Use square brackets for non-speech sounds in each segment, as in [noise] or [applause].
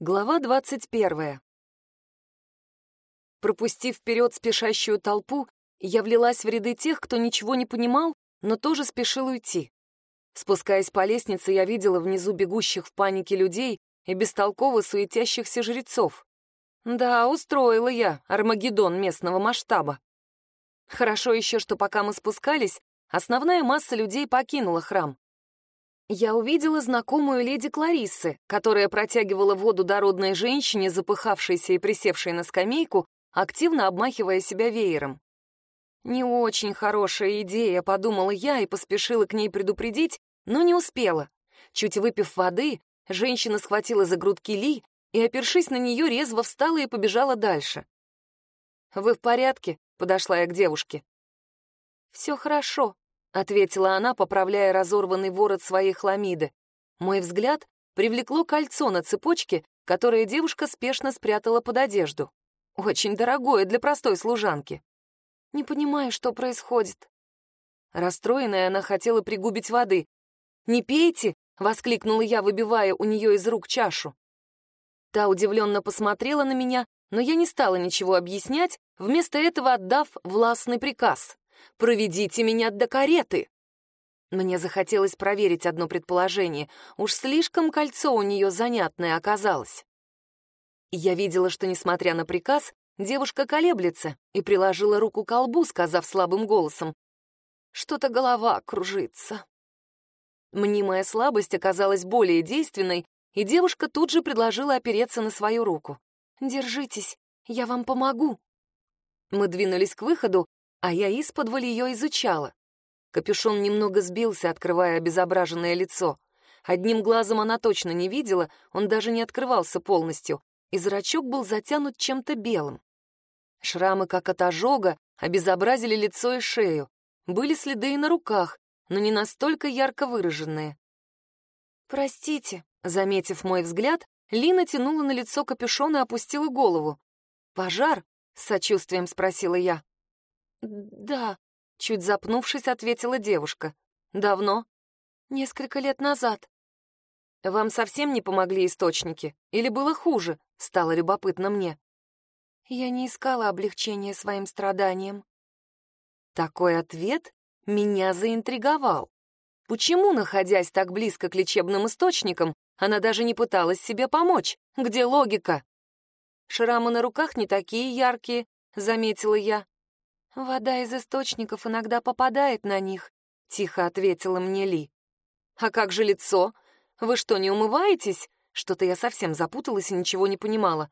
Глава двадцать первая. Пропустив вперед спешащую толпу, я влилась в ряды тех, кто ничего не понимал, но тоже спешил уйти. Спускаясь по лестнице, я видела внизу бегущих в панике людей и бестолково суетящихся жрецов. Да, устроила я Армагеддон местного масштаба. Хорошо еще, что пока мы спускались, основная масса людей покинула храм я увидела знакомую леди Клариссы, которая протягивала воду дородной женщине, запыхавшейся и присевшей на скамейку, активно обмахивая себя веером. Не очень хорошая идея, подумала я и поспешила к ней предупредить, но не успела. Чуть выпив воды, женщина схватила за грудки Ли и, опершись на нее, резво встала и побежала дальше. «Вы в порядке?» — подошла я к девушке. «Все хорошо», — ответила она, поправляя разорванный ворот своей хламиды. Мой взгляд привлекло кольцо на цепочке, которое девушка спешно спрятала под одежду. Очень дорогое для простой служанки. Не понимаю, что происходит. Расстроенная, она хотела пригубить воды. «Не пейте!» — воскликнула я, выбивая у нее из рук чашу. Та удивленно посмотрела на меня, но я не стала ничего объяснять, вместо этого отдав властный приказ. Проведите меня до кареты!» Мне захотелось проверить одно предположение. Уж слишком кольцо у нее занятное оказалось. Я видела, что, несмотря на приказ, девушка колеблется и приложила руку к колбу, сказав слабым голосом. «Что-то голова кружится». Мнимая слабость оказалась более действенной, и девушка тут же предложила опереться на свою руку. «Держитесь, я вам помогу». Мы двинулись к выходу, а я из-под ее изучала. Капюшон немного сбился, открывая обезображенное лицо. Одним глазом она точно не видела, он даже не открывался полностью, и зрачок был затянут чем-то белым. Шрамы, как от ожога, обезобразили лицо и шею. Были следы и на руках, но не настолько ярко выраженные. «Простите», — заметив мой взгляд, Лина тянула на лицо капюшон и опустила голову. «Пожар?» — с сочувствием спросила я. «Да», — чуть запнувшись, ответила девушка. «Давно?» «Несколько лет назад». «Вам совсем не помогли источники? Или было хуже?» — стало любопытно мне. Я не искала облегчения своим страданиям. Такой ответ меня заинтриговал. Почему, находясь так близко к лечебным источникам, она даже не пыталась себе помочь? Где логика? Шрамы на руках не такие яркие, заметила я. «Вода из источников иногда попадает на них», — тихо ответила мне Ли. «А как же лицо? Вы что, не умываетесь?» Что-то я совсем запуталась и ничего не понимала.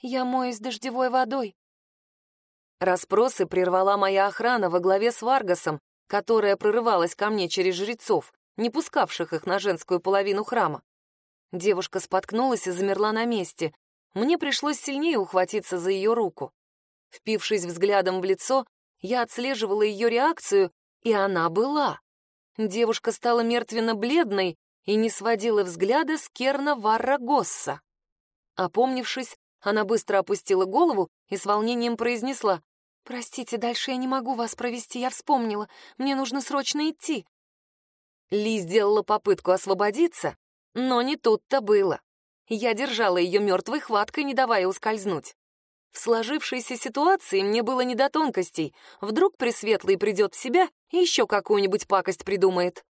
«Я моюсь дождевой водой». Распросы прервала моя охрана во главе с Варгасом, которая прорывалась ко мне через жрецов, не пускавших их на женскую половину храма. Девушка споткнулась и замерла на месте. Мне пришлось сильнее ухватиться за ее руку. Впившись взглядом в лицо, я отслеживала ее реакцию, и она была. Девушка стала мертвенно-бледной и не сводила взгляда с Керна Варрагосса. Опомнившись, она быстро опустила голову и с волнением произнесла. «Простите, дальше я не могу вас провести, я вспомнила. Мне нужно срочно идти». Ли сделала попытку освободиться, но не тут-то было. Я держала ее мертвой хваткой, не давая ускользнуть. В сложившейся ситуации мне было не до тонкостей. Вдруг Пресветлый придет в себя и еще какую-нибудь пакость придумает.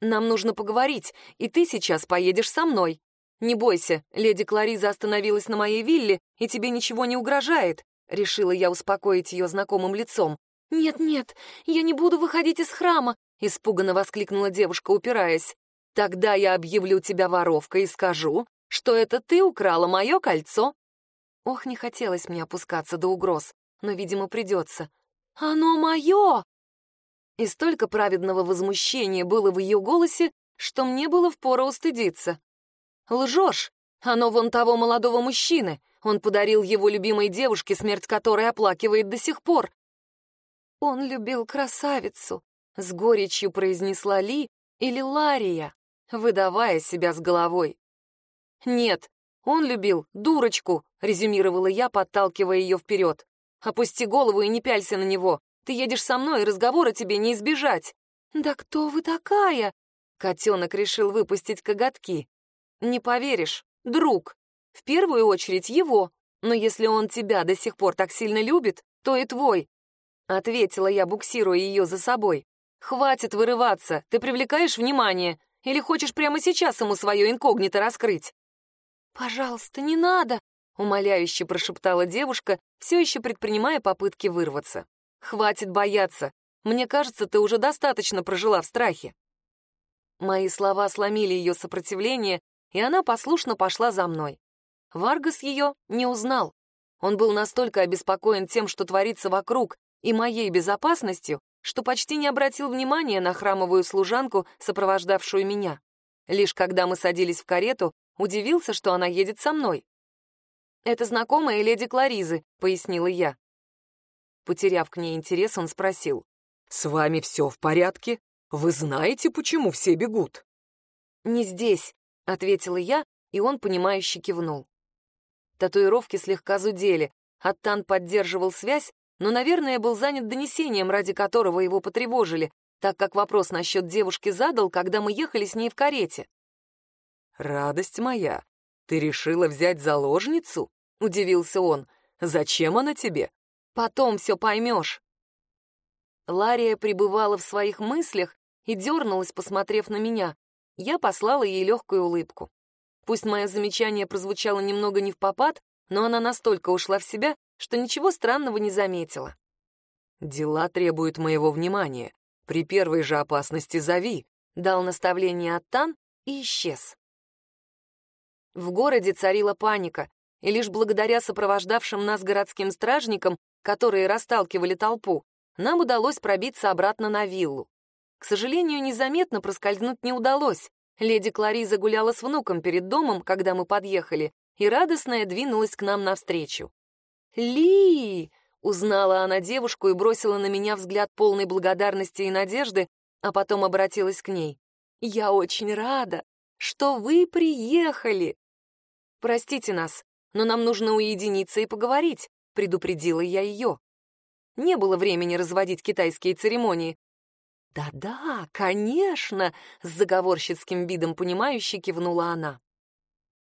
Нам нужно поговорить, и ты сейчас поедешь со мной. Не бойся, леди Клариза остановилась на моей вилле, и тебе ничего не угрожает, решила я успокоить ее знакомым лицом. Нет-нет, я не буду выходить из храма, испуганно воскликнула девушка, упираясь. Тогда я объявлю тебя воровкой и скажу, что это ты украла мое кольцо. Ох, не хотелось мне опускаться до угроз, но, видимо, придется. «Оно мое!» И столько праведного возмущения было в ее голосе, что мне было впору устыдиться. «Лжешь! Оно вон того молодого мужчины. Он подарил его любимой девушке, смерть которой оплакивает до сих пор». «Он любил красавицу», — с горечью произнесла Ли или Лария, выдавая себя с головой. «Нет, он любил дурочку», — резюмировала я, подталкивая ее вперед. «Опусти голову и не пялься на него. Ты едешь со мной, и разговора тебе не избежать». «Да кто вы такая?» Котенок решил выпустить коготки. «Не поверишь, друг», В первую очередь его, но если он тебя до сих пор так сильно любит, то и твой. Ответила я, буксируя ее за собой. Хватит вырываться, ты привлекаешь внимание. Или хочешь прямо сейчас ему свое инкогнито раскрыть? Пожалуйста, не надо, умоляюще прошептала девушка, все еще предпринимая попытки вырваться. Хватит бояться. Мне кажется, ты уже достаточно прожила в страхе. Мои слова сломили ее сопротивление, и она послушно пошла за мной. Варгас ее не узнал. Он был настолько обеспокоен тем, что творится вокруг, и моей безопасностью, что почти не обратил внимания на храмовую служанку, сопровождавшую меня. Лишь когда мы садились в карету, удивился, что она едет со мной. «Это знакомая леди Кларизы», — пояснила я. Потеряв к ней интерес, он спросил. «С вами все в порядке? Вы знаете, почему все бегут?» «Не здесь», — ответила я, и он, понимающе кивнул. Татуировки слегка зудели. Аттан поддерживал связь, но, наверное, был занят донесением, ради которого его потревожили, так как вопрос насчет девушки задал, когда мы ехали с ней в карете. «Радость моя, ты решила взять заложницу?» — удивился он. «Зачем она тебе?» «Потом все поймешь». Лария пребывала в своих мыслях и дернулась, посмотрев на меня. Я послала ей легкую улыбку. Пусть мое замечание прозвучало немного не в попад, но она настолько ушла в себя, что ничего странного не заметила. «Дела требуют моего внимания. При первой же опасности зови», — дал наставление Аттан и исчез. В городе царила паника, и лишь благодаря сопровождавшим нас городским стражникам, которые расталкивали толпу, нам удалось пробиться обратно на виллу. К сожалению, незаметно проскользнуть не удалось. Леди Клариза гуляла с внуком перед домом, когда мы подъехали, и радостная двинулась к нам навстречу. «Ли!» — узнала она девушку и бросила на меня взгляд полной благодарности и надежды, а потом обратилась к ней. «Я очень рада, что вы приехали!» «Простите нас, но нам нужно уединиться и поговорить», — предупредила я ее. Не было времени разводить китайские церемонии, «Да-да, конечно!» — с заговорщицким видом понимающе кивнула она.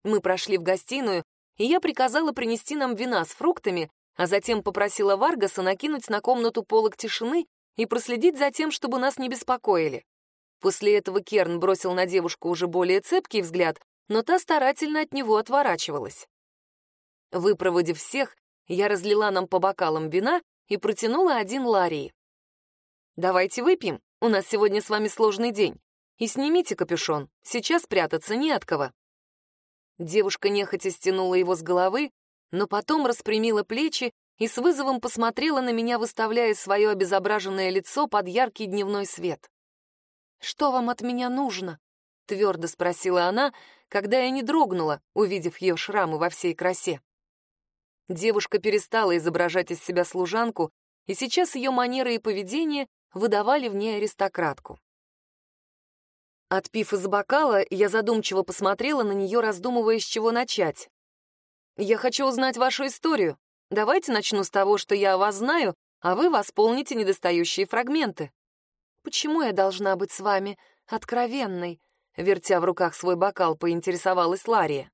Мы прошли в гостиную, и я приказала принести нам вина с фруктами, а затем попросила Варгаса накинуть на комнату полок тишины и проследить за тем, чтобы нас не беспокоили. После этого Керн бросил на девушку уже более цепкий взгляд, но та старательно от него отворачивалась. Выпроводив всех, я разлила нам по бокалам вина и протянула один Ларии. «Давайте выпьем», у нас сегодня с вами сложный день. И снимите капюшон, сейчас прятаться не от кого». Девушка нехотя стянула его с головы, но потом распрямила плечи и с вызовом посмотрела на меня, выставляя свое обезображенное лицо под яркий дневной свет. «Что вам от меня нужно?» — твердо спросила она, когда я не дрогнула, увидев ее шрамы во всей красе. Девушка перестала изображать из себя служанку, и сейчас ее манеры и поведение выдавали в ней аристократку. Отпив из бокала, я задумчиво посмотрела на нее, раздумывая, с чего начать. «Я хочу узнать вашу историю. Давайте начну с того, что я о вас знаю, а вы восполните недостающие фрагменты». «Почему я должна быть с вами откровенной?» Вертя в руках свой бокал, поинтересовалась Лария.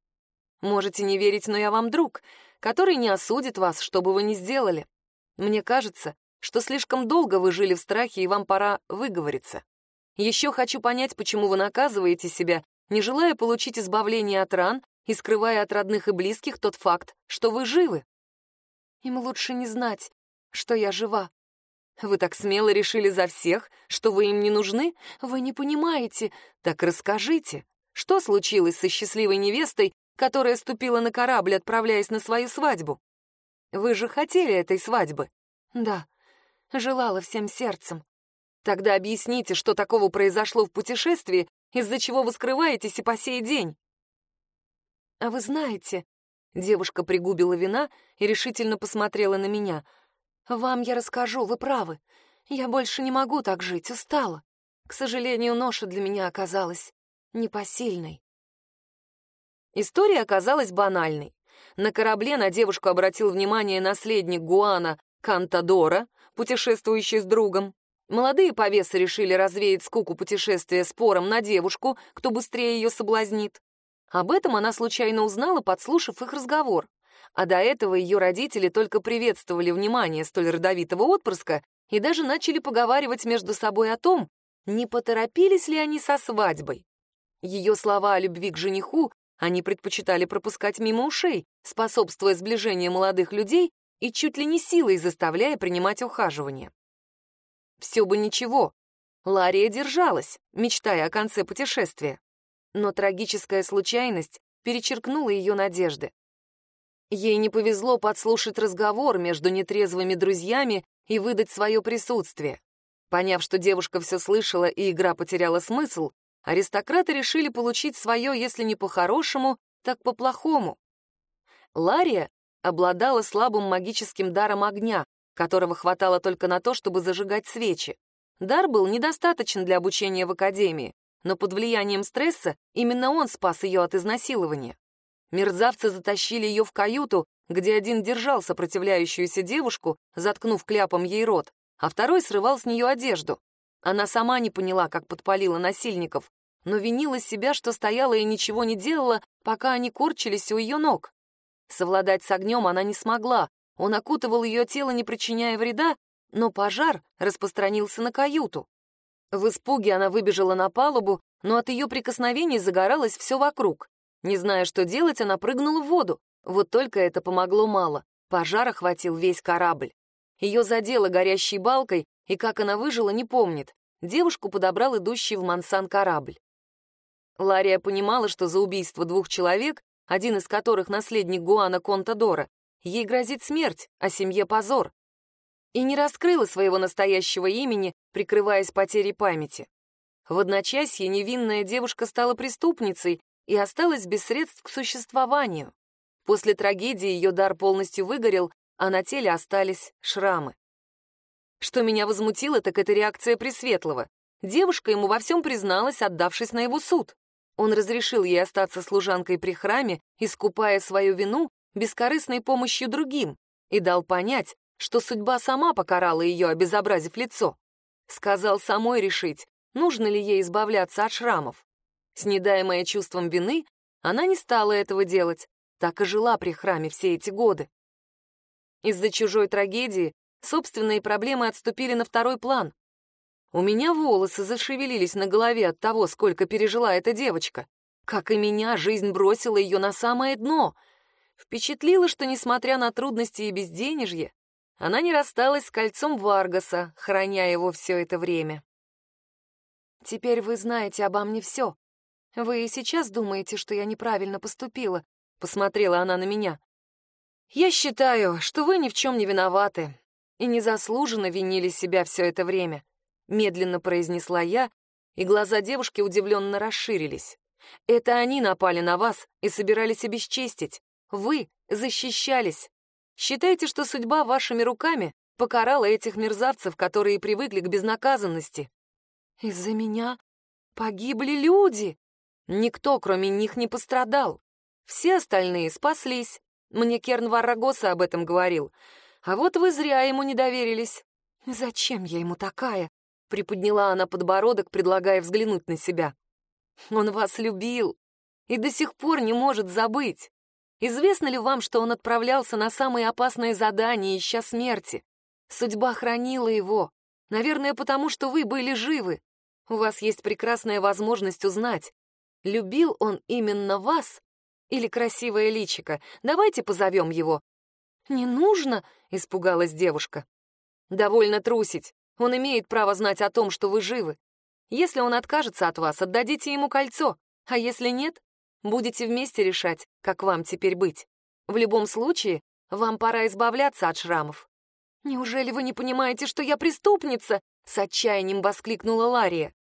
«Можете не верить, но я вам друг, который не осудит вас, что бы вы ни сделали. Мне кажется, что слишком долго вы жили в страхе, и вам пора выговориться. Еще хочу понять, почему вы наказываете себя, не желая получить избавление от ран и скрывая от родных и близких тот факт, что вы живы. Им лучше не знать, что я жива. Вы так смело решили за всех, что вы им не нужны? Вы не понимаете. Так расскажите, что случилось со счастливой невестой, которая ступила на корабль, отправляясь на свою свадьбу? Вы же хотели этой свадьбы? Да, желала всем сердцем. Тогда объясните, что такого произошло в путешествии, из-за чего вы скрываетесь и по сей день. А вы знаете, девушка пригубила вина и решительно посмотрела на меня. Вам я расскажу, вы правы. Я больше не могу так жить, устала. К сожалению, ноша для меня оказалась непосильной. История оказалась банальной. На корабле на девушку обратил внимание наследник Гуана Кантадора, путешествующий с другом. Молодые повесы решили развеять скуку путешествия спором на девушку, кто быстрее ее соблазнит. Об этом она случайно узнала, подслушав их разговор. А до этого ее родители только приветствовали внимание столь родовитого отпрыска и даже начали поговаривать между собой о том, не поторопились ли они со свадьбой. Ее слова о любви к жениху они предпочитали пропускать мимо ушей, способствуя сближению молодых людей и чуть ли не силой заставляя принимать ухаживание. Все бы ничего. Лария держалась, мечтая о конце путешествия. Но трагическая случайность перечеркнула ее надежды. Ей не повезло подслушать разговор между нетрезвыми друзьями и выдать свое присутствие. Поняв, что девушка все слышала и игра потеряла смысл, аристократы решили получить свое, если не по-хорошему, так по-плохому. Лария обладала слабым магическим даром огня, которого хватало только на то, чтобы зажигать свечи. Дар был недостаточен для обучения в академии, но под влиянием стресса именно он спас ее от изнасилования. Мерзавцы затащили ее в каюту, где один держал сопротивляющуюся девушку, заткнув кляпом ей рот, а второй срывал с нее одежду. Она сама не поняла, как подпалила насильников, но винила себя, что стояла и ничего не делала, пока они корчились у ее ног. Совладать с огнем она не смогла, он окутывал ее тело, не причиняя вреда, но пожар распространился на каюту. В испуге она выбежала на палубу, но от ее прикосновений загоралось все вокруг. Не зная, что делать, она прыгнула в воду. Вот только это помогло мало. Пожар охватил весь корабль. Ее задело горящей балкой, и как она выжила, не помнит. Девушку подобрал идущий в Мансан корабль. Лария понимала, что за убийство двух человек, один из которых наследник Гуана Контадора, ей грозит смерть, а семье позор. И не раскрыла своего настоящего имени, прикрываясь потерей памяти. В одночасье невинная девушка стала преступницей и осталась без средств к существованию. После трагедии ее дар полностью выгорел, а на теле остались шрамы. Что меня возмутило, так это реакция Пресветлого. Девушка ему во всем призналась, отдавшись на его суд. Он разрешил ей остаться служанкой при храме, искупая свою вину бескорыстной помощью другим, и дал понять, что судьба сама покарала ее, обезобразив лицо. Сказал самой решить, нужно ли ей избавляться от шрамов. Снедаемая чувством вины, она не стала этого делать, так и жила при храме все эти годы. Из-за чужой трагедии собственные проблемы отступили на второй план. У меня волосы зашевелились на голове от того, сколько пережила эта девочка. Как и меня, жизнь бросила ее на самое дно. Впечатлило, что, несмотря на трудности и безденежье, она не рассталась с кольцом Варгаса, храня его все это время. «Теперь вы знаете обо мне все», «Вы и сейчас думаете, что я неправильно поступила?» — посмотрела она на меня. «Я считаю, что вы ни в чем не виноваты и незаслуженно винили себя все это время», — медленно произнесла я, и глаза девушки удивленно расширились. «Это они напали на вас и собирались обесчестить. Вы защищались. Считайте, что судьба вашими руками покарала этих мерзавцев, которые привыкли к безнаказанности». «Из-за меня погибли люди!» Никто, кроме них, не пострадал. Все остальные спаслись. Мне Керн Варрагоса об этом говорил. А вот вы зря ему не доверились. Зачем я ему такая? Приподняла она подбородок, предлагая взглянуть на себя. Он вас любил и до сих пор не может забыть. Известно ли вам, что он отправлялся на самые опасные задания, ища смерти? Судьба хранила его. Наверное, потому что вы были живы. У вас есть прекрасная возможность узнать, Любил он именно вас или красивое личико? Давайте позовем его». «Не нужно», — испугалась девушка. «Довольно трусить. Он имеет право знать о том, что вы живы. Если он откажется от вас, отдадите ему кольцо, а если нет, будете вместе решать, как вам теперь быть. В любом случае, вам пора избавляться от шрамов». «Неужели вы не понимаете, что я преступница?» — с отчаянием воскликнула Лария.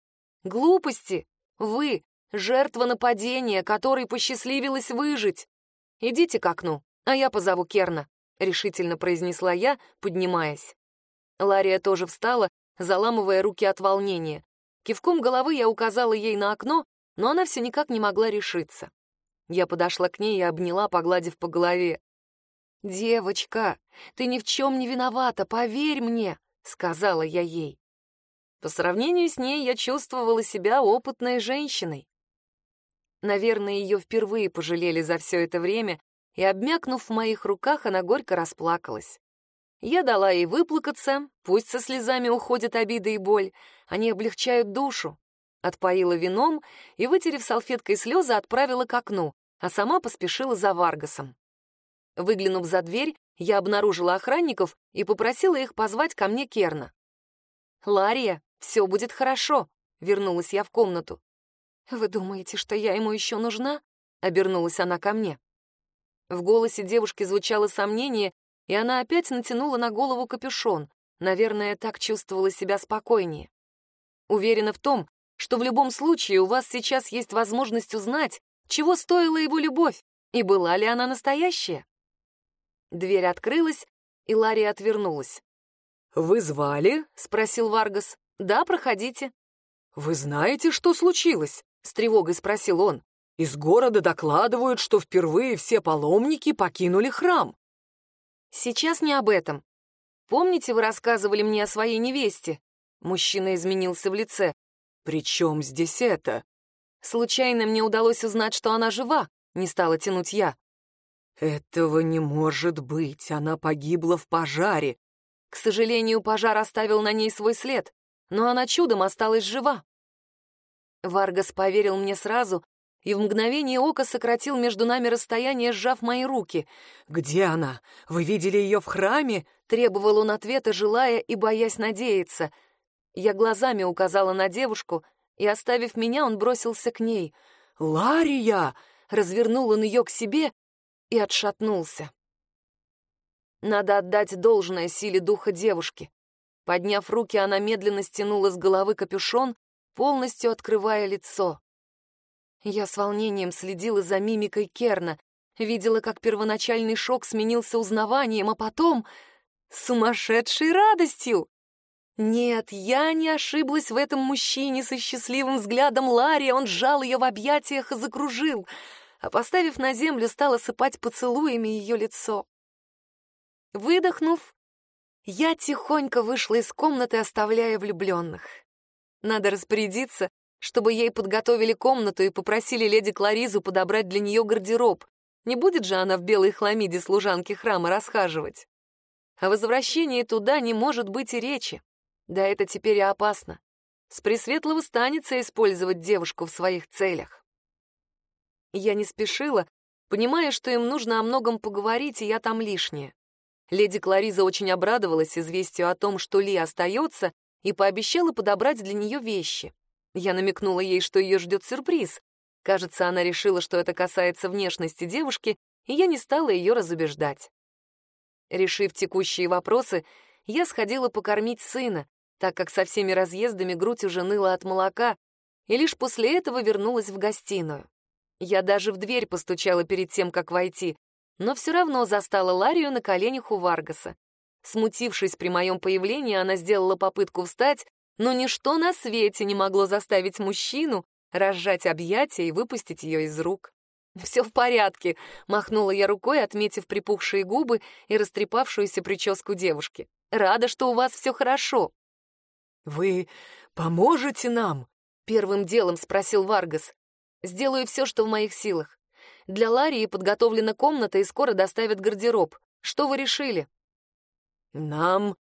«Глупости! Вы Жертва нападения, которой посчастливилось выжить. Идите к окну, а я позову Керна», — решительно произнесла я, поднимаясь. Лария тоже встала, заламывая руки от волнения. Кивком головы я указала ей на окно, но она все никак не могла решиться. Я подошла к ней и обняла, погладив по голове. «Девочка, ты ни в чем не виновата, поверь мне», — сказала я ей. По сравнению с ней я чувствовала себя опытной женщиной. Наверное, ее впервые пожалели за все это время, и, обмякнув в моих руках, она горько расплакалась. Я дала ей выплакаться, пусть со слезами уходят обида и боль, они облегчают душу. Отпоила вином и, вытерев салфеткой слезы, отправила к окну, а сама поспешила за Варгасом. Выглянув за дверь, я обнаружила охранников и попросила их позвать ко мне Керна. «Лария, все будет хорошо», — вернулась я в комнату. «Вы думаете, что я ему еще нужна?» — обернулась она ко мне. В голосе девушки звучало сомнение, и она опять натянула на голову капюшон. Наверное, так чувствовала себя спокойнее. Уверена в том, что в любом случае у вас сейчас есть возможность узнать, чего стоила его любовь, и была ли она настоящая. Дверь открылась, и Ларри отвернулась. «Вы звали?» — спросил Варгас. «Да, проходите». «Вы знаете, что случилось?» — с тревогой спросил он. «Из города докладывают, что впервые все паломники покинули храм». «Сейчас не об этом. Помните, вы рассказывали мне о своей невесте?» Мужчина изменился в лице. «При чем здесь это?» «Случайно мне удалось узнать, что она жива», — не стала тянуть я. «Этого не может быть, она погибла в пожаре». К сожалению, пожар оставил на ней свой след, но она чудом осталась жива. Варгас поверил мне сразу и в мгновение ока сократил между нами расстояние, сжав мои руки. «Где она? Вы видели ее в храме?» — требовал он ответа, желая и боясь надеяться. Я глазами указала на девушку, и, оставив меня, он бросился к ней. «Лария!» — развернул он ее к себе и отшатнулся. Надо отдать должное силе духа девушки. Подняв руки, она медленно стянула с головы капюшон, полностью открывая лицо. Я с волнением следила за мимикой Керна, видела, как первоначальный шок сменился узнаванием, а потом — сумасшедшей радостью. Нет, я не ошиблась в этом мужчине со счастливым взглядом Ларри, он сжал ее в объятиях и закружил, а поставив на землю, стал осыпать поцелуями ее лицо. Выдохнув, я тихонько вышла из комнаты, оставляя влюбленных. Надо распорядиться, чтобы ей подготовили комнату и попросили леди Кларизу подобрать для нее гардероб. Не будет же она в белой хламиде служанки храма расхаживать. О возвращении туда не может быть и речи. Да это теперь и опасно. С Пресветлого станется использовать девушку в своих целях. Я не спешила, понимая, что им нужно о многом поговорить, и я там лишняя. Леди Клариза очень обрадовалась известию о том, что Ли остается, и пообещала подобрать для нее вещи. Я намекнула ей, что ее ждет сюрприз. Кажется, она решила, что это касается внешности девушки, и я не стала ее разубеждать. Решив текущие вопросы, я сходила покормить сына, так как со всеми разъездами грудь уже ныла от молока, и лишь после этого вернулась в гостиную. Я даже в дверь постучала перед тем, как войти, но все равно застала Ларию на коленях у Варгаса. Смутившись при моем появлении, она сделала попытку встать, но ничто на свете не могло заставить мужчину разжать объятия и выпустить ее из рук. [laughs] «Все в порядке», — махнула я рукой, отметив припухшие губы и растрепавшуюся прическу девушки. «Рада, что у вас все хорошо». «Вы поможете нам?» — первым делом спросил Варгас. «Сделаю все, что в моих силах. Для Ларии подготовлена комната и скоро доставят гардероб. Что вы решили?» «Нам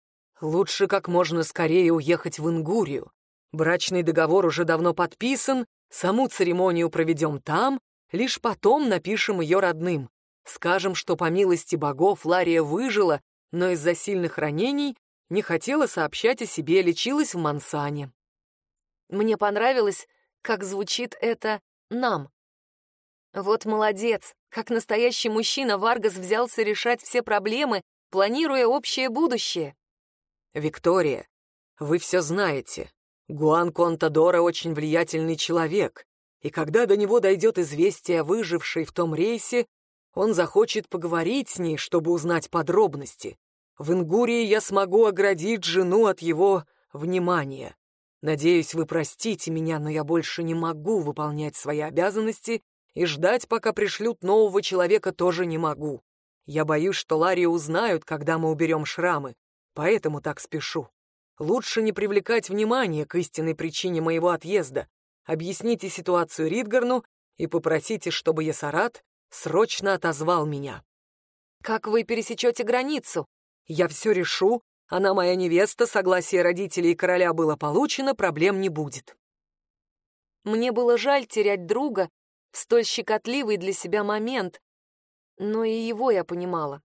Лучше как можно скорее уехать в Ингурию. Брачный договор уже давно подписан, саму церемонию проведем там, лишь потом напишем ее родным. Скажем, что по милости богов Лария выжила, но из-за сильных ранений не хотела сообщать о себе, лечилась в Мансане. Мне понравилось, как звучит это «нам». Вот молодец, как настоящий мужчина Варгас взялся решать все проблемы, планируя общее будущее. «Виктория, вы все знаете. Гуан Контадора очень влиятельный человек, и когда до него дойдет известие о выжившей в том рейсе, он захочет поговорить с ней, чтобы узнать подробности. В Ингурии я смогу оградить жену от его внимания. Надеюсь, вы простите меня, но я больше не могу выполнять свои обязанности и ждать, пока пришлют нового человека, тоже не могу. Я боюсь, что Ларри узнают, когда мы уберем шрамы, Поэтому так спешу. Лучше не привлекать внимание к истинной причине моего отъезда. Объясните ситуацию Ридгарну и попросите, чтобы Ясарат срочно отозвал меня. Как вы пересечете границу? Я все решу, она моя невеста, согласие родителей короля было получено, проблем не будет. Мне было жаль терять друга в столь щекотливый для себя момент, но и его я понимала.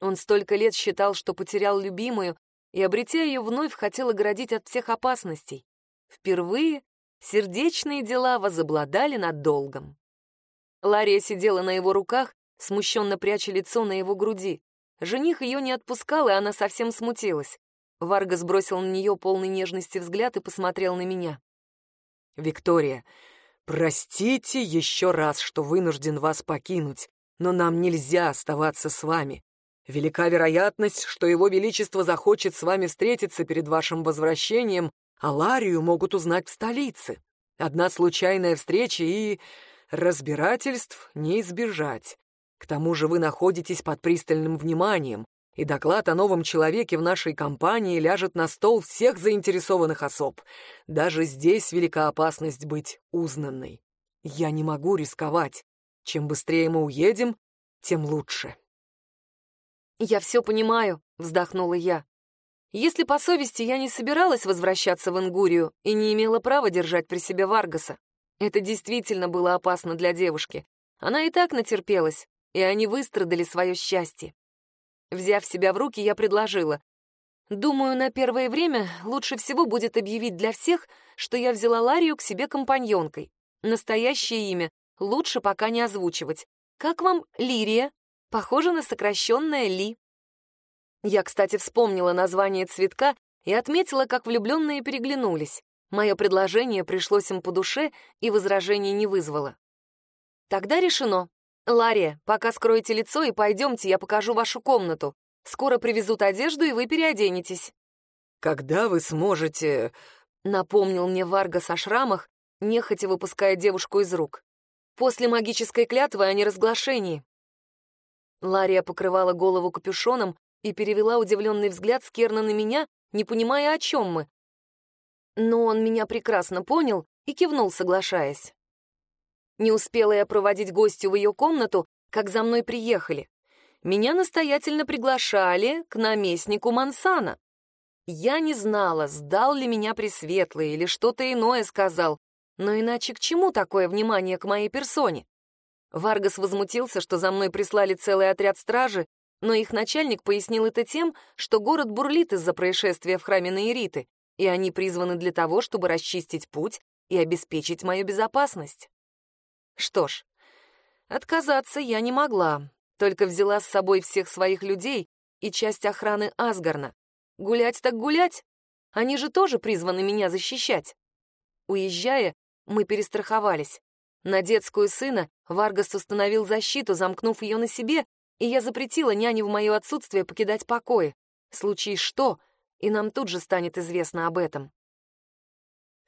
Он столько лет считал, что потерял любимую, и, обретя ее вновь, хотел оградить от всех опасностей. Впервые сердечные дела возобладали над долгом. Лария сидела на его руках, смущенно пряча лицо на его груди. Жених ее не отпускал, и она совсем смутилась. Варга сбросил на нее полный нежности взгляд и посмотрел на меня. «Виктория, простите еще раз, что вынужден вас покинуть, но нам нельзя оставаться с вами. Велика вероятность, что его величество захочет с вами встретиться перед вашим возвращением, а Ларию могут узнать в столице. Одна случайная встреча и... разбирательств не избежать. К тому же вы находитесь под пристальным вниманием, и доклад о новом человеке в нашей компании ляжет на стол всех заинтересованных особ. Даже здесь велика опасность быть узнанной. Я не могу рисковать. Чем быстрее мы уедем, тем лучше. «Я все понимаю», — вздохнула я. «Если по совести я не собиралась возвращаться в Ингурию и не имела права держать при себе Варгаса. Это действительно было опасно для девушки. Она и так натерпелась, и они выстрадали свое счастье. Взяв себя в руки, я предложила. «Думаю, на первое время лучше всего будет объявить для всех, что я взяла Ларию к себе компаньонкой. Настоящее имя лучше пока не озвучивать. Как вам Лирия?» Похоже на сокращенное Ли. Я, кстати, вспомнила название цветка и отметила, как влюбленные переглянулись. Мое предложение пришлось им по душе и возражений не вызвало. Тогда решено. Лария, пока скройте лицо и пойдемте, я покажу вашу комнату. Скоро привезут одежду, и вы переоденетесь. Когда вы сможете... Напомнил мне Варга со шрамах, нехотя выпуская девушку из рук. После магической клятвы о неразглашении. Лария покрывала голову капюшоном и перевела удивленный взгляд с на меня, не понимая, о чем мы. Но он меня прекрасно понял и кивнул, соглашаясь. Не успела я проводить гостю в ее комнату, как за мной приехали. Меня настоятельно приглашали к наместнику Мансана. Я не знала, сдал ли меня Пресветлый или что-то иное сказал, но иначе к чему такое внимание к моей персоне? Варгас возмутился, что за мной прислали целый отряд стражи, но их начальник пояснил это тем, что город бурлит из-за происшествия в храме Наириты, и они призваны для того, чтобы расчистить путь и обеспечить мою безопасность. Что ж, отказаться я не могла, только взяла с собой всех своих людей и часть охраны Асгарна. Гулять так гулять, они же тоже призваны меня защищать. Уезжая, мы перестраховались. На детскую сына Варгас установил защиту, замкнув ее на себе, и я запретила няне в мое отсутствие покидать покои. Случись что, и нам тут же станет известно об этом.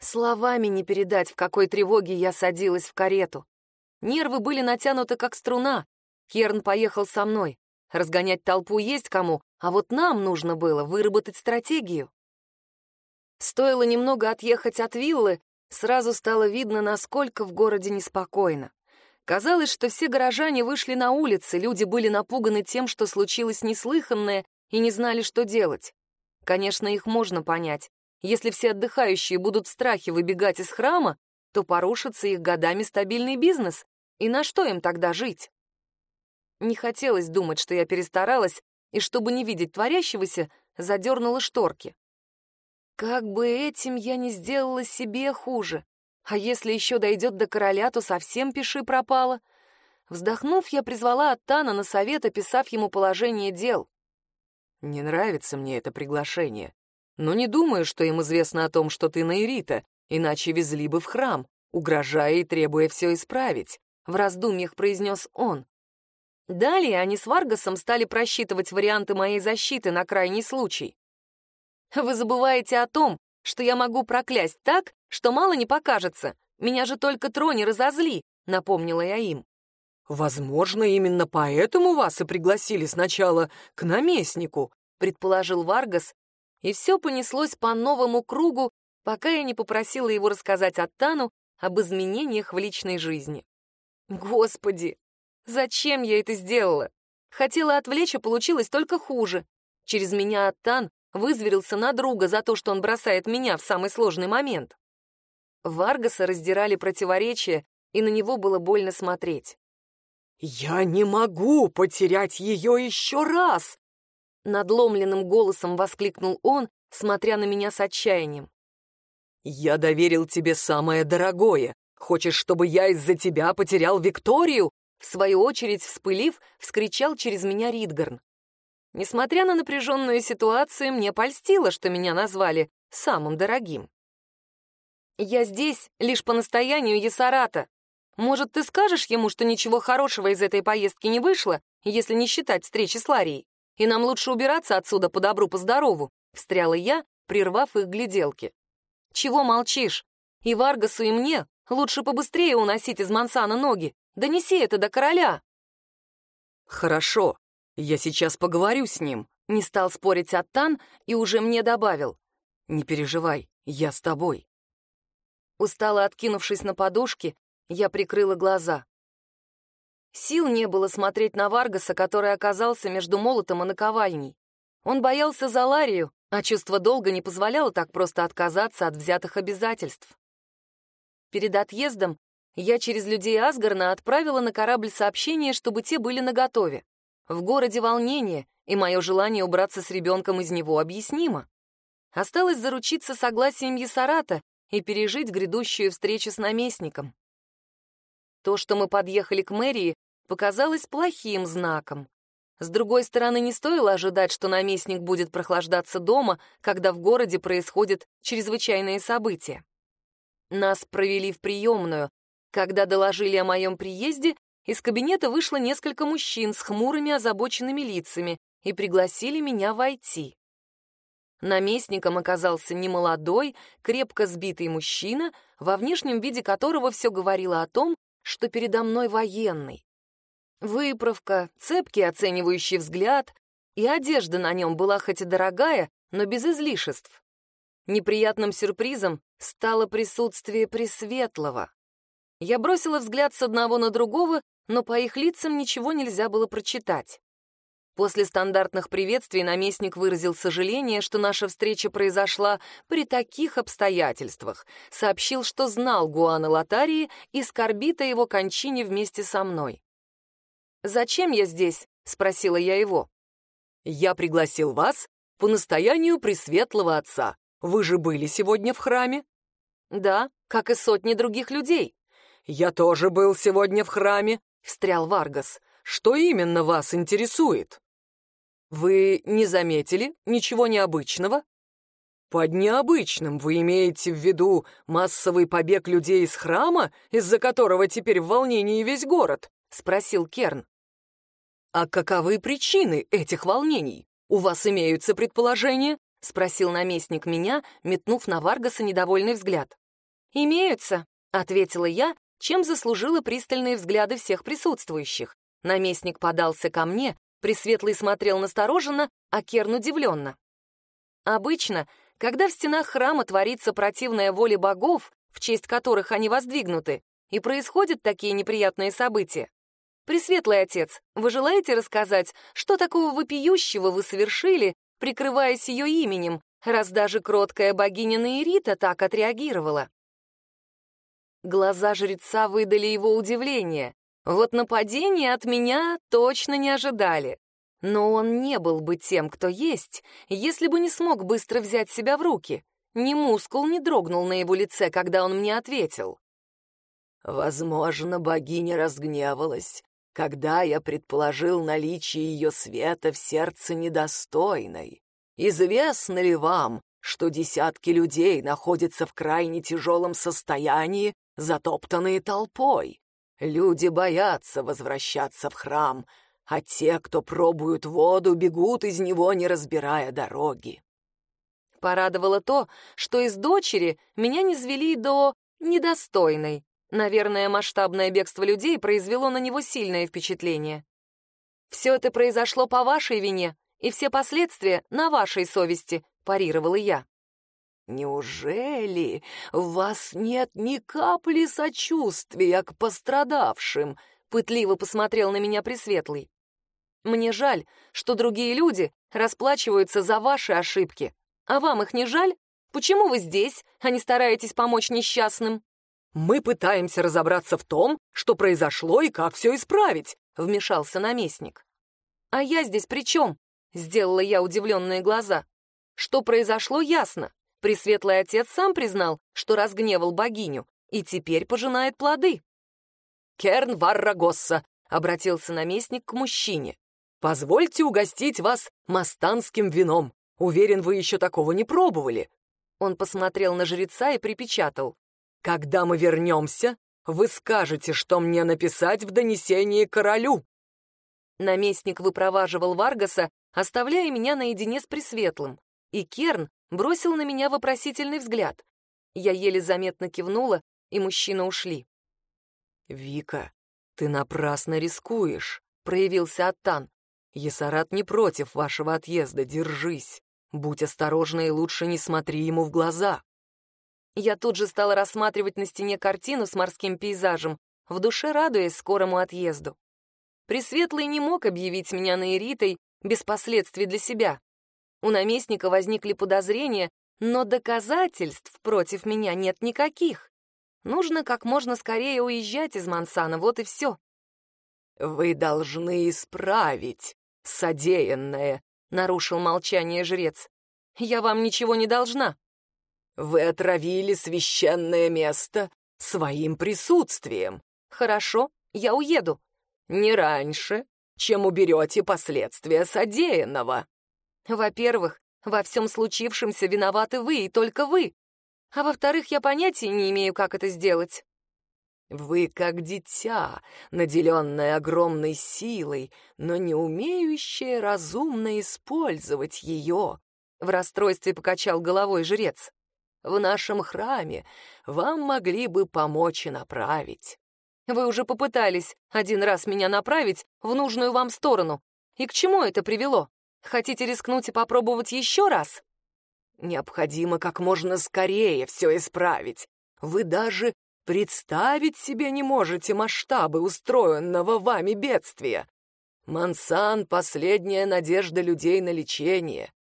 Словами не передать, в какой тревоге я садилась в карету. Нервы были натянуты, как струна. Керн поехал со мной. Разгонять толпу есть кому, а вот нам нужно было выработать стратегию. Стоило немного отъехать от виллы, Сразу стало видно, насколько в городе неспокойно. Казалось, что все горожане вышли на улицы, люди были напуганы тем, что случилось неслыханное, и не знали, что делать. Конечно, их можно понять. Если все отдыхающие будут в страхе выбегать из храма, то порушится их годами стабильный бизнес. И на что им тогда жить? Не хотелось думать, что я перестаралась, и чтобы не видеть творящегося, задернула шторки. Как бы этим я не сделала себе хуже. А если еще дойдет до короля, то совсем пиши пропало. Вздохнув, я призвала Аттана на совет, описав ему положение дел. «Не нравится мне это приглашение. Но не думаю, что им известно о том, что ты Наирита, иначе везли бы в храм, угрожая и требуя все исправить», — в раздумьях произнес он. Далее они с Варгасом стали просчитывать варианты моей защиты на крайний случай. Вы забываете о том, что я могу проклясть так, что мало не покажется. Меня же только трони разозли, напомнила я им. Возможно, именно поэтому вас и пригласили сначала к наместнику, предположил Варгас, и все понеслось по новому кругу, пока я не попросила его рассказать Аттану об изменениях в личной жизни. Господи, зачем я это сделала? Хотела отвлечь, а получилось только хуже. Через меня Аттан вызверился на друга за то, что он бросает меня в самый сложный момент. Варгаса раздирали противоречия, и на него было больно смотреть. «Я не могу потерять ее еще раз!» Надломленным голосом воскликнул он, смотря на меня с отчаянием. «Я доверил тебе самое дорогое. Хочешь, чтобы я из-за тебя потерял Викторию?» В свою очередь, вспылив, вскричал через меня Ридгарн. Несмотря на напряженную ситуацию, мне польстило, что меня назвали самым дорогим. «Я здесь лишь по настоянию Есарата. Может, ты скажешь ему, что ничего хорошего из этой поездки не вышло, если не считать встречи с Ларией, и нам лучше убираться отсюда по добру, по здорову?» — встряла я, прервав их гляделки. «Чего молчишь? И Варгасу, и мне лучше побыстрее уносить из Мансана ноги. Донеси это до короля!» «Хорошо, я сейчас поговорю с ним», — не стал спорить Аттан и уже мне добавил. «Не переживай, я с тобой». Устало откинувшись на подушке, я прикрыла глаза. Сил не было смотреть на Варгаса, который оказался между молотом и наковальней. Он боялся за Ларию, а чувство долга не позволяло так просто отказаться от взятых обязательств. Перед отъездом я через людей Асгарна отправила на корабль сообщение, чтобы те были наготове. В городе волнение, и мое желание убраться с ребенком из него объяснимо. Осталось заручиться согласием Есарата и пережить грядущую встречу с наместником. То, что мы подъехали к мэрии, показалось плохим знаком. С другой стороны, не стоило ожидать, что наместник будет прохлаждаться дома, когда в городе происходят чрезвычайные события. Нас провели в приемную. Когда доложили о моем приезде, из кабинета вышло несколько мужчин с хмурыми озабоченными лицами и пригласили меня войти. Наместником оказался немолодой, крепко сбитый мужчина, во внешнем виде которого все говорило о том, что передо мной военный. Выправка, цепкий оценивающий взгляд, и одежда на нем была хоть и дорогая, но без излишеств. Неприятным сюрпризом стало присутствие Пресветлого. Я бросила взгляд с одного на другого но по их лицам ничего нельзя было прочитать. После стандартных приветствий наместник выразил сожаление, что наша встреча произошла при таких обстоятельствах, сообщил, что знал Гуана Латарии и скорбит о его кончине вместе со мной. «Зачем я здесь?» — спросила я его. «Я пригласил вас по настоянию Пресветлого Отца. Вы же были сегодня в храме?» «Да, как и сотни других людей». «Я тоже был сегодня в храме», — встрял Варгас. «Что именно вас интересует?» «Вы не заметили ничего необычного?» «Под необычным вы имеете в виду массовый побег людей из храма, из-за которого теперь в волнении весь город?» — спросил Керн. «А каковы причины этих волнений? У вас имеются предположения?» — спросил наместник меня, метнув на Варгаса недовольный взгляд. «Имеются», — ответила я, чем заслужила пристальные взгляды всех присутствующих. Наместник подался ко мне, Пресветлый смотрел настороженно, а Керн удивленно. Обычно, когда в стенах храма творится противная воля богов, в честь которых они воздвигнуты, и происходят такие неприятные события. Пресветлый отец, вы желаете рассказать, что такого вопиющего вы совершили, прикрываясь ее именем, раз даже кроткая богиня Наирита так отреагировала? Глаза жреца выдали его удивление. Вот нападения от меня точно не ожидали. Но он не был бы тем, кто есть, если бы не смог быстро взять себя в руки. Ни мускул не дрогнул на его лице, когда он мне ответил. «Возможно, богиня разгневалась, когда я предположил наличие ее света в сердце недостойной. Известно ли вам, что десятки людей находятся в крайне тяжелом состоянии затоптанные толпой. Люди боятся возвращаться в храм, а те, кто пробуют воду, бегут из него, не разбирая дороги. Порадовало то, что из дочери меня не звели до недостойной. Наверное, масштабное бегство людей произвело на него сильное впечатление. «Все это произошло по вашей вине, и все последствия на вашей совести», — парировала я. Неужели в вас нет ни капли сочувствия к пострадавшим? Пытливо посмотрел на меня Пресветлый. Мне жаль, что другие люди расплачиваются за ваши ошибки. А вам их не жаль? Почему вы здесь, а не стараетесь помочь несчастным? Мы пытаемся разобраться в том, что произошло и как все исправить, вмешался наместник. А я здесь при чем? Сделала я удивленные глаза. Что произошло, ясно. Пресветлый отец сам признал, что разгневал богиню, и теперь пожинает плоды. «Керн Варрагосса», — обратился наместник к мужчине. «Позвольте угостить вас мастанским вином. Уверен, вы еще такого не пробовали». Он посмотрел на жреца и припечатал. «Когда мы вернемся, вы скажете, что мне написать в донесении королю». Наместник выпроваживал Варгаса, оставляя меня наедине с Пресветлым, и Керн бросил на меня вопросительный взгляд. Я еле заметно кивнула, и мужчины ушли. «Вика, ты напрасно рискуешь», — проявился Аттан. «Есарат не против вашего отъезда, держись. Будь осторожна и лучше не смотри ему в глаза». Я тут же стала рассматривать на стене картину с морским пейзажем, в душе радуясь скорому отъезду. Пресветлый не мог объявить меня наиритой без последствий для себя. У наместника возникли подозрения, но доказательств против меня нет никаких. Нужно как можно скорее уезжать из Мансана, вот и все. «Вы должны исправить содеянное», — нарушил молчание жрец. «Я вам ничего не должна». «Вы отравили священное место своим присутствием». «Хорошо, я уеду». «Не раньше, чем уберете последствия содеянного». Во-первых, во всем случившемся виноваты вы и только вы. А во-вторых, я понятия не имею, как это сделать. Вы как дитя, наделенное огромной силой, но не умеющее разумно использовать ее. В расстройстве покачал головой жрец. В нашем храме вам могли бы помочь и направить. Вы уже попытались один раз меня направить в нужную вам сторону. И к чему это привело? Хотите рискнуть и попробовать еще раз? Необходимо как можно скорее все исправить. Вы даже представить себе не можете масштабы устроенного вами бедствия. Мансан — последняя надежда людей на лечение.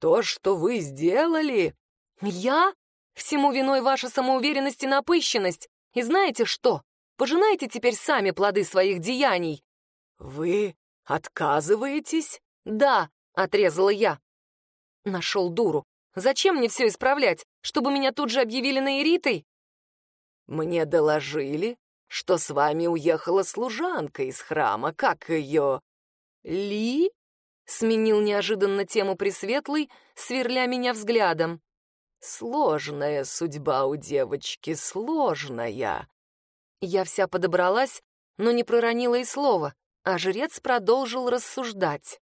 То, что вы сделали... Я? Всему виной ваша самоуверенность и напыщенность. И знаете что? Пожинайте теперь сами плоды своих деяний. Вы отказываетесь? Да, — отрезала я. Нашел дуру. Зачем мне все исправлять? Чтобы меня тут же объявили наиритой? Мне доложили, что с вами уехала служанка из храма. Как ее? Ли? Сменил неожиданно тему Пресветлый, сверля меня взглядом. Сложная судьба у девочки, сложная. Я вся подобралась, но не проронила и слова, а жрец продолжил рассуждать.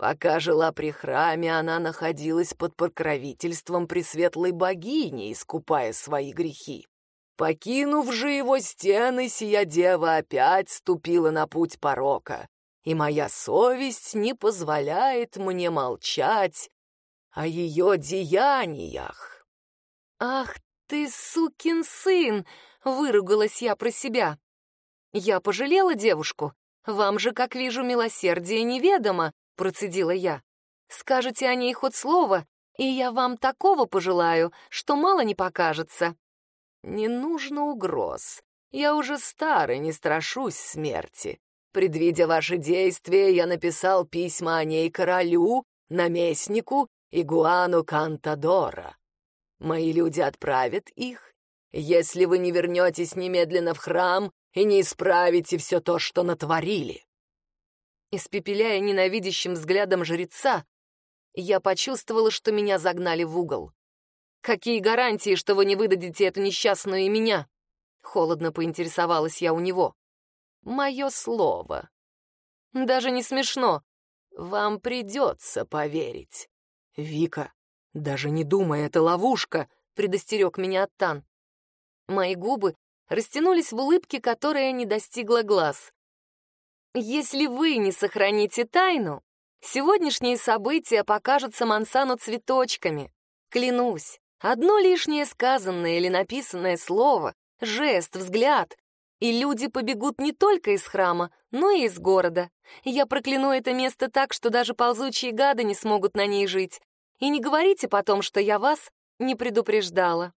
Пока жила при храме, она находилась под покровительством пресветлой богини, искупая свои грехи. Покинув же его стены, сия дева опять ступила на путь порока, и моя совесть не позволяет мне молчать о ее деяниях. «Ах ты, сукин сын!» — выругалась я про себя. «Я пожалела девушку. Вам же, как вижу, милосердие неведомо, процедила я. «Скажете о ней хоть слово, и я вам такого пожелаю, что мало не покажется». «Не нужно угроз. Я уже старый, не страшусь смерти. Предвидя ваши действия, я написал письма о ней королю, наместнику и Гуану Кантадора. Мои люди отправят их. Если вы не вернетесь немедленно в храм и не исправите все то, что натворили». Испепеляя ненавидящим взглядом жреца, я почувствовала, что меня загнали в угол. «Какие гарантии, что вы не выдадите эту несчастную и меня?» Холодно поинтересовалась я у него. «Мое слово». «Даже не смешно. Вам придется поверить». «Вика, даже не думай, это ловушка», — предостерег меня Аттан. Мои губы растянулись в улыбке, которая не достигла глаз. Если вы не сохраните тайну, сегодняшние события покажутся Мансану цветочками. Клянусь, Одно лишнее сказанное или написанное слово, жест, взгляд, и люди побегут не только из храма, но и из города. Я прокляну это место так, что даже ползучие гады не смогут на ней жить. И не говорите потом, что я вас не предупреждала.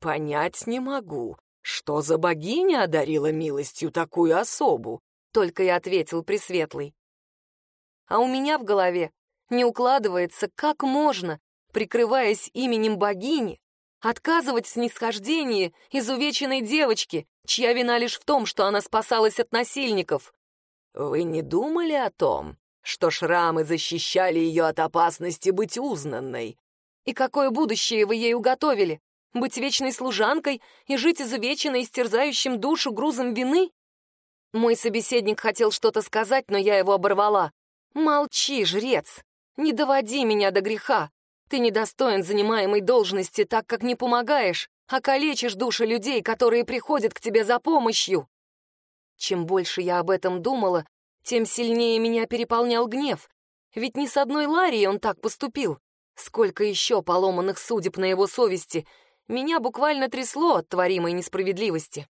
Понять не могу, что за богиня одарила милостью такую особу, только и ответил Пресветлый. А у меня в голове не укладывается, как можно, прикрываясь именем богини, отказывать в снисхождении изувеченной девочке, чья вина лишь в том, что она спасалась от насильников. Вы не думали о том, что шрамы защищали ее от опасности быть узнанной? И какое будущее вы ей уготовили? Быть вечной служанкой и жить изувеченной, истерзающим душу грузом вины? Мой собеседник хотел что-то сказать, но я его оборвала. «Молчи, жрец! Не доводи меня до греха! Ты недостоин занимаемой должности, так как не помогаешь, а калечишь души людей, которые приходят к тебе за помощью!» Чем больше я об этом думала, тем сильнее меня переполнял гнев. Ведь ни с одной Ларией он так поступил. Сколько еще поломанных судеб на его совести. Меня буквально трясло от творимой несправедливости.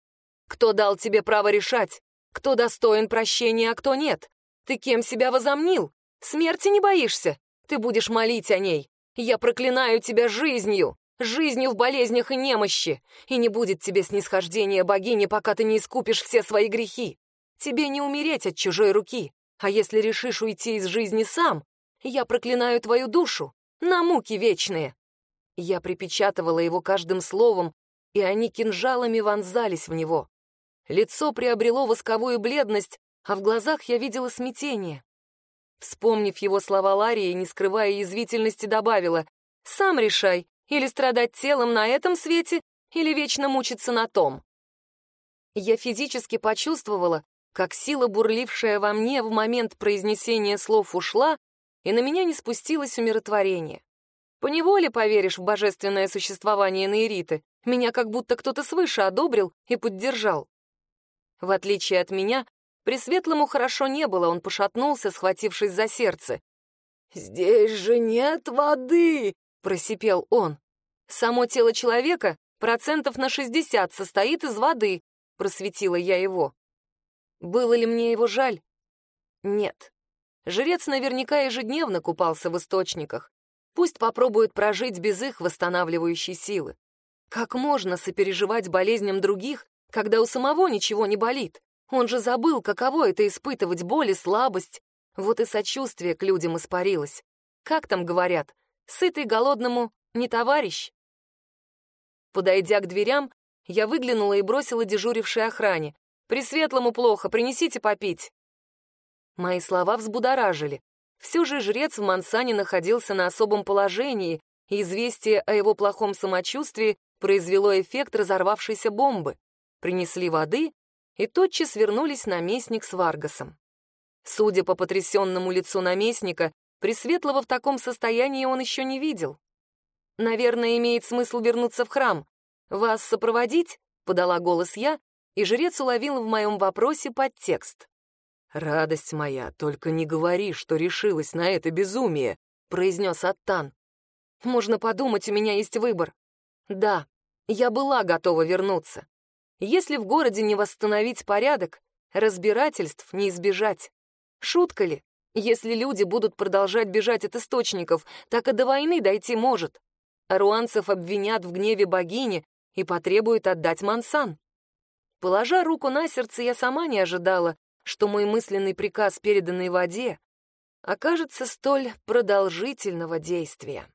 Кто дал тебе право решать, кто достоин прощения, а кто нет? Ты кем себя возомнил? Смерти не боишься? Ты будешь молить о ней. Я проклинаю тебя жизнью, жизнью в болезнях и немощи. И не будет тебе снисхождения богини, пока ты не искупишь все свои грехи. Тебе не умереть от чужой руки. А если решишь уйти из жизни сам, я проклинаю твою душу на муки вечные. Я припечатывала его каждым словом, и они кинжалами вонзались в него. Лицо приобрело восковую бледность, а в глазах я видела смятение. Вспомнив его слова Ларии, не скрывая язвительности, добавила «Сам решай, или страдать телом на этом свете, или вечно мучиться на том». Я физически почувствовала, как сила, бурлившая во мне в момент произнесения слов, ушла, и на меня не спустилось умиротворение. Поневоле поверишь в божественное существование Нейриты, меня как будто кто-то свыше одобрил и поддержал. В отличие от меня, Пресветлому хорошо не было, он пошатнулся, схватившись за сердце. «Здесь же нет воды!» — просипел он. «Само тело человека процентов на шестьдесят состоит из воды», — просветила я его. Было ли мне его жаль? Нет. Жрец наверняка ежедневно купался в источниках. Пусть попробует прожить без их восстанавливающей силы. Как можно сопереживать болезням других, когда у самого ничего не болит? Он же забыл, каково это испытывать боль и слабость. Вот и сочувствие к людям испарилось. Как там говорят, сытый голодному не товарищ. Подойдя к дверям, я выглянула и бросила дежурившей охране. «Пресветлому плохо, принесите попить». Мои слова взбудоражили. Все же жрец в Мансане находился на особом положении, и известие о его плохом самочувствии произвело эффект разорвавшейся бомбы. Принесли воды, и тотчас вернулись наместник с Варгасом. Судя по потрясенному лицу наместника, Пресветлого в таком состоянии он еще не видел. «Наверное, имеет смысл вернуться в храм. Вас сопроводить?» — подала голос я, и жрец уловил в моем вопросе подтекст. «Радость моя, только не говори, что решилась на это безумие», — произнес Аттан. «Можно подумать, у меня есть выбор. Да, я была готова вернуться. Если в городе не восстановить порядок, разбирательств не избежать. Шутка ли? Если люди будут продолжать бежать от источников, так и до войны дойти может. Руанцев обвинят в гневе богини и потребуют отдать Мансан. Положа руку на сердце, я сама не ожидала, что мой мысленный приказ, переданный воде, окажется столь продолжительного действия.